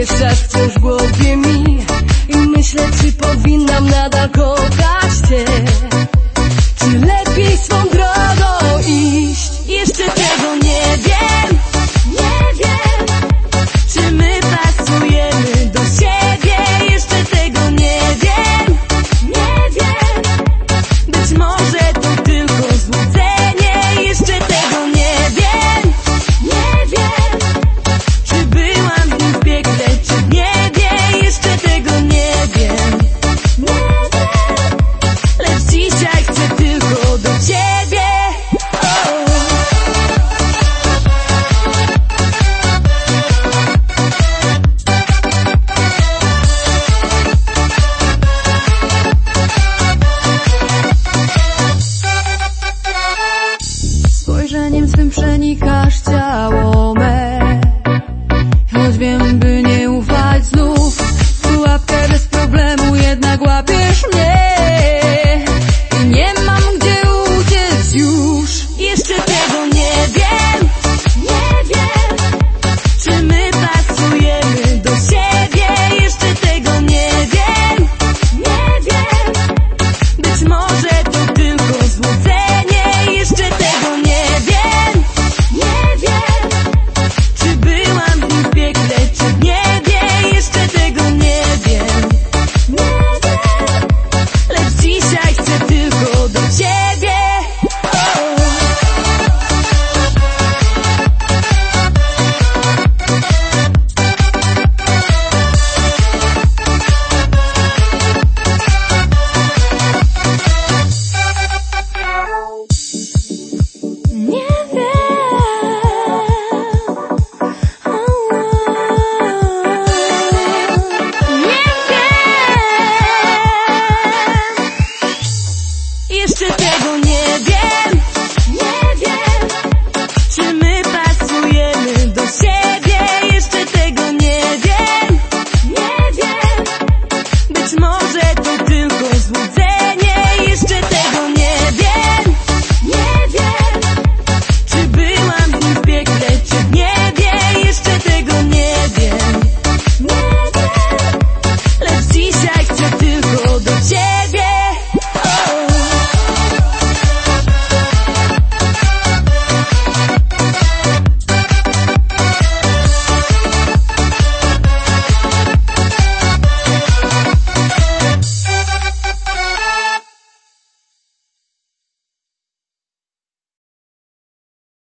it's just